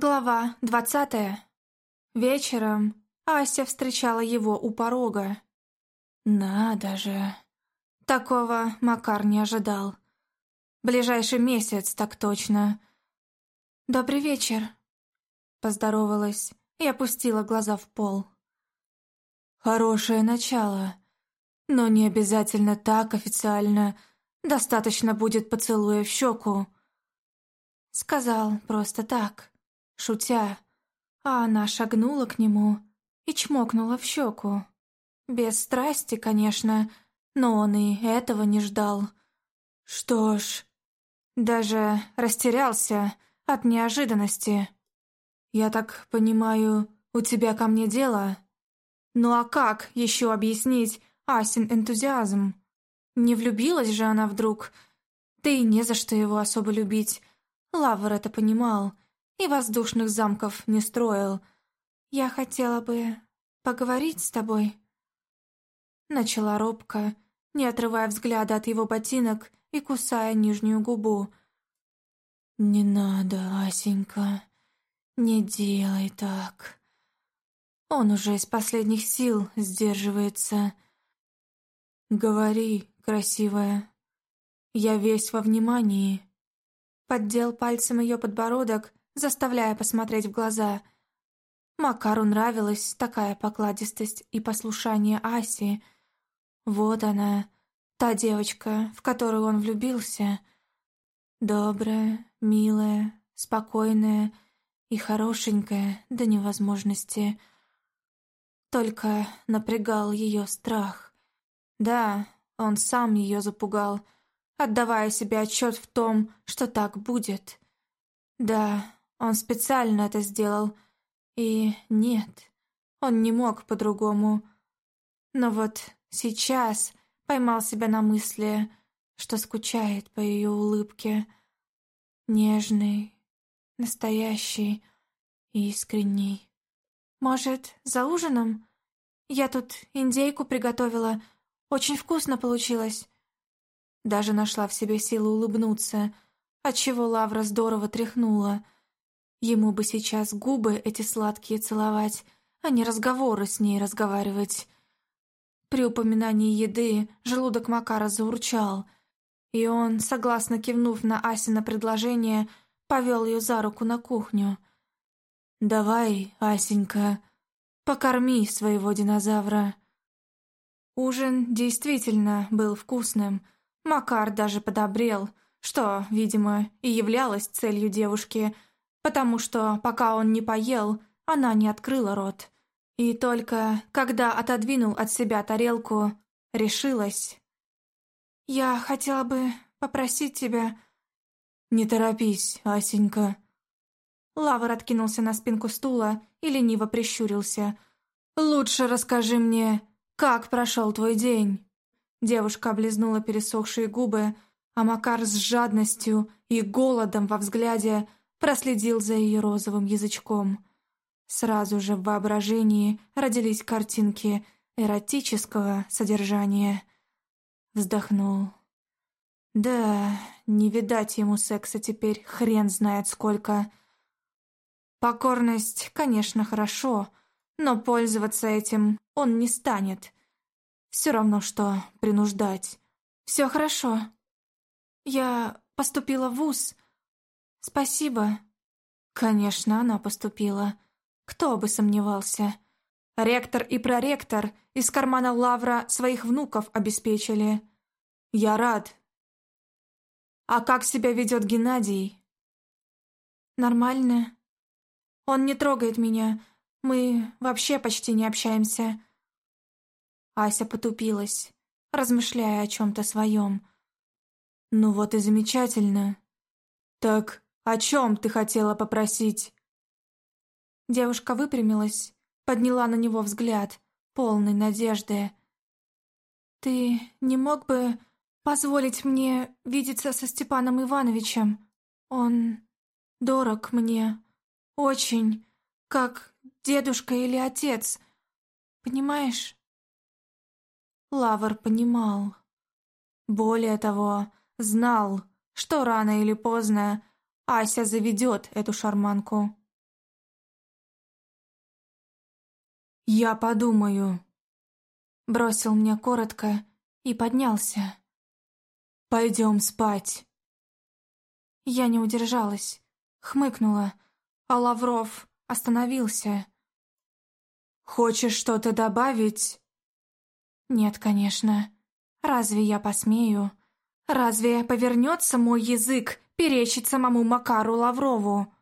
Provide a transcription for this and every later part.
Глава двадцатая. Вечером Ася встречала его у порога. Надо же. Такого Макар не ожидал. Ближайший месяц, так точно. «Добрый вечер», — поздоровалась и опустила глаза в пол. «Хорошее начало, но не обязательно так официально. Достаточно будет поцелуя в щеку». Сказал просто так шутя, а она шагнула к нему и чмокнула в щеку. Без страсти, конечно, но он и этого не ждал. Что ж, даже растерялся от неожиданности. «Я так понимаю, у тебя ко мне дело?» «Ну а как еще объяснить Асин энтузиазм? Не влюбилась же она вдруг, да и не за что его особо любить. Лавр это понимал» и воздушных замков не строил. Я хотела бы поговорить с тобой. Начала робко, не отрывая взгляда от его ботинок и кусая нижнюю губу. «Не надо, Асенька, не делай так». Он уже из последних сил сдерживается. «Говори, красивая, я весь во внимании». Поддел пальцем ее подбородок заставляя посмотреть в глаза. Макару нравилась такая покладистость и послушание Аси. Вот она, та девочка, в которую он влюбился. Добрая, милая, спокойная и хорошенькая до невозможности. Только напрягал ее страх. Да, он сам ее запугал, отдавая себе отчет в том, что так будет. Да, он специально это сделал. И нет, он не мог по-другому. Но вот сейчас поймал себя на мысли, что скучает по ее улыбке. Нежный, настоящий и искренний. «Может, за ужином? Я тут индейку приготовила. Очень вкусно получилось». Даже нашла в себе силы улыбнуться, отчего Лавра здорово тряхнула — Ему бы сейчас губы эти сладкие целовать, а не разговоры с ней разговаривать. При упоминании еды желудок Макара заурчал, и он, согласно кивнув на Асина предложение, повел ее за руку на кухню. «Давай, Асенька, покорми своего динозавра». Ужин действительно был вкусным. Макар даже подобрел, что, видимо, и являлось целью девушки – потому что, пока он не поел, она не открыла рот. И только когда отодвинул от себя тарелку, решилась. «Я хотела бы попросить тебя...» «Не торопись, Асенька». Лавр откинулся на спинку стула и лениво прищурился. «Лучше расскажи мне, как прошел твой день?» Девушка облизнула пересохшие губы, а Макар с жадностью и голодом во взгляде проследил за ее розовым язычком. Сразу же в воображении родились картинки эротического содержания. Вздохнул. Да, не видать ему секса теперь хрен знает сколько. Покорность, конечно, хорошо, но пользоваться этим он не станет. Все равно, что принуждать. Все хорошо. Я поступила в ВУЗ, «Спасибо». Конечно, она поступила. Кто бы сомневался. Ректор и проректор из кармана Лавра своих внуков обеспечили. Я рад. А как себя ведет Геннадий? Нормально. Он не трогает меня. Мы вообще почти не общаемся. Ася потупилась, размышляя о чем-то своем. Ну вот и замечательно. Так «О чем ты хотела попросить?» Девушка выпрямилась, подняла на него взгляд, полный надежды. «Ты не мог бы позволить мне видеться со Степаном Ивановичем? Он дорог мне, очень, как дедушка или отец, понимаешь?» Лавр понимал. Более того, знал, что рано или поздно Ася заведет эту шарманку. «Я подумаю», — бросил мне коротко и поднялся. «Пойдем спать». Я не удержалась, хмыкнула, а Лавров остановился. «Хочешь что-то добавить?» «Нет, конечно. Разве я посмею? Разве повернется мой язык перечить самому Макару Лаврову?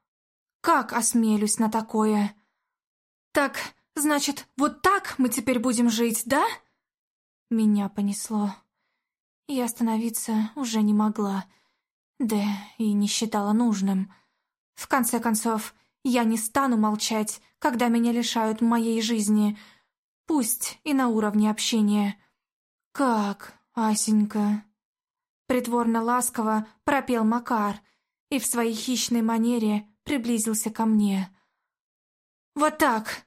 Как осмелюсь на такое? Так, значит, вот так мы теперь будем жить, да?» Меня понесло. Я остановиться уже не могла, да и не считала нужным. В конце концов, я не стану молчать, когда меня лишают моей жизни, пусть и на уровне общения. «Как, Асенька?» Притворно ласково пропел Макар и в своей хищной манере приблизился ко мне. «Вот так!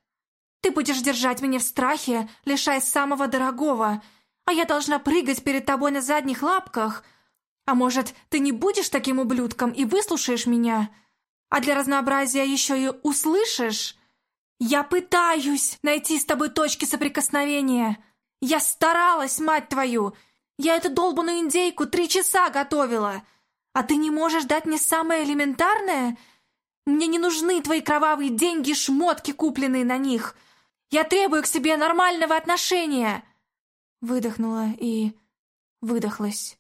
Ты будешь держать меня в страхе, лишая самого дорогого, а я должна прыгать перед тобой на задних лапках. А может, ты не будешь таким ублюдком и выслушаешь меня?» а для разнообразия еще и услышишь? Я пытаюсь найти с тобой точки соприкосновения. Я старалась, мать твою. Я эту долбаную индейку три часа готовила. А ты не можешь дать мне самое элементарное? Мне не нужны твои кровавые деньги, шмотки, купленные на них. Я требую к себе нормального отношения. Выдохнула и выдохлась.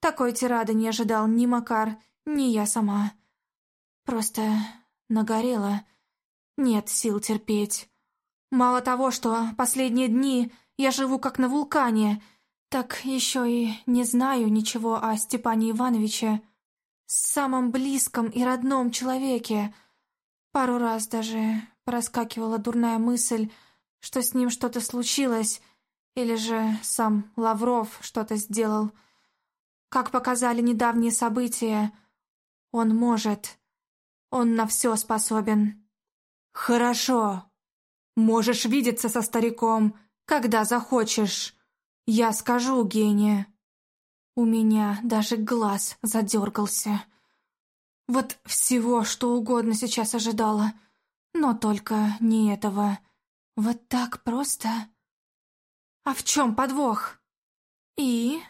Такой тирады не ожидал ни Макар, ни я сама. Просто нагорела. Нет сил терпеть. Мало того, что последние дни я живу как на вулкане, так еще и не знаю ничего о Степане Ивановиче, самом близком и родном человеке. Пару раз даже проскакивала дурная мысль, что с ним что-то случилось, или же сам Лавров что-то сделал. Как показали недавние события, он может он на все способен. Хорошо. Можешь видеться со стариком, когда захочешь. Я скажу Гене. У меня даже глаз задергался. Вот всего, что угодно сейчас ожидала. Но только не этого. Вот так просто. А в чем подвох? И?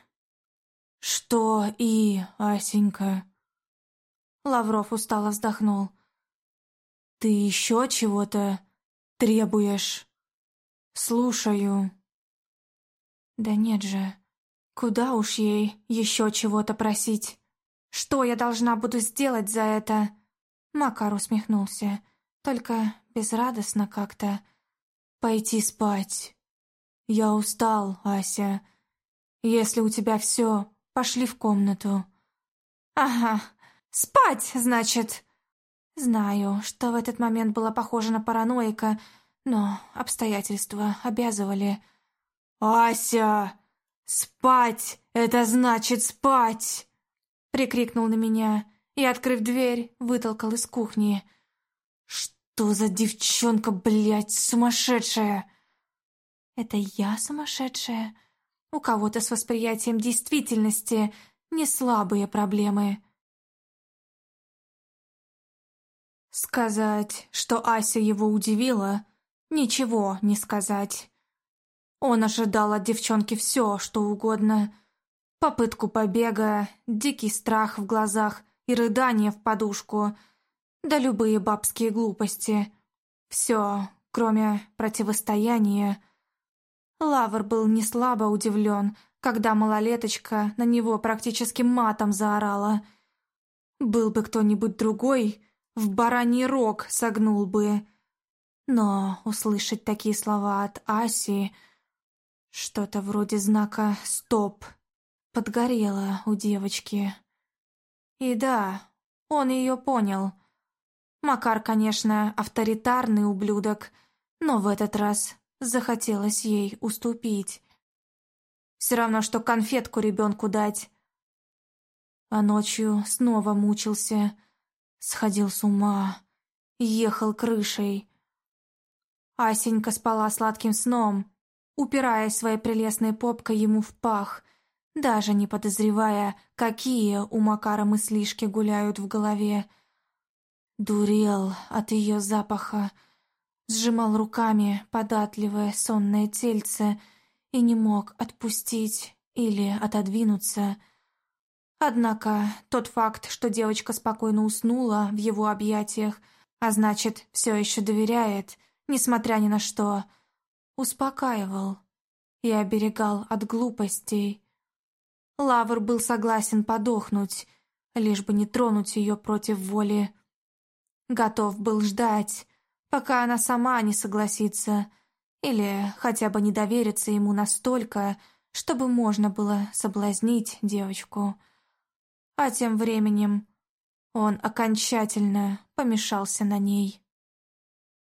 Что и, Асенька? Лавров устало вздохнул. «Ты еще чего-то требуешь?» «Слушаю». «Да нет же, куда уж ей еще чего-то просить? Что я должна буду сделать за это?» Макар усмехнулся, только безрадостно как-то. «Пойти спать. Я устал, Ася. Если у тебя все, пошли в комнату». «Ага, «Спать, значит!» Знаю, что в этот момент была похожа на параноика, но обстоятельства обязывали. «Ася! Спать! Это значит спать!» Прикрикнул на меня и, открыв дверь, вытолкал из кухни. «Что за девчонка, блядь, сумасшедшая?» «Это я сумасшедшая?» У кого-то с восприятием действительности не слабые проблемы. Сказать, что Ася его удивила, ничего не сказать. Он ожидал от девчонки все, что угодно. Попытку побега, дикий страх в глазах и рыдание в подушку, да любые бабские глупости. Все, кроме противостояния. Лавр был не слабо удивлен, когда малолеточка на него практически матом заорала. Был бы кто-нибудь другой, в бараний рог согнул бы. Но услышать такие слова от Аси, что-то вроде знака «стоп», подгорело у девочки. И да, он ее понял. Макар, конечно, авторитарный ублюдок, но в этот раз захотелось ей уступить. Все равно, что конфетку ребенку дать. А ночью снова мучился — Сходил с ума. Ехал крышей. Асенька спала сладким сном, упираясь своей прелестной попкой ему в пах, даже не подозревая, какие у Макара мыслишки гуляют в голове. Дурел от ее запаха, сжимал руками податливое сонное тельце и не мог отпустить или отодвинуться. Однако тот факт, что девочка спокойно уснула в его объятиях, а значит, все еще доверяет, несмотря ни на что, успокаивал и оберегал от глупостей. Лавр был согласен подохнуть, лишь бы не тронуть ее против воли. Готов был ждать, пока она сама не согласится, или хотя бы не доверится ему настолько, чтобы можно было соблазнить девочку. А тем временем он окончательно помешался на ней.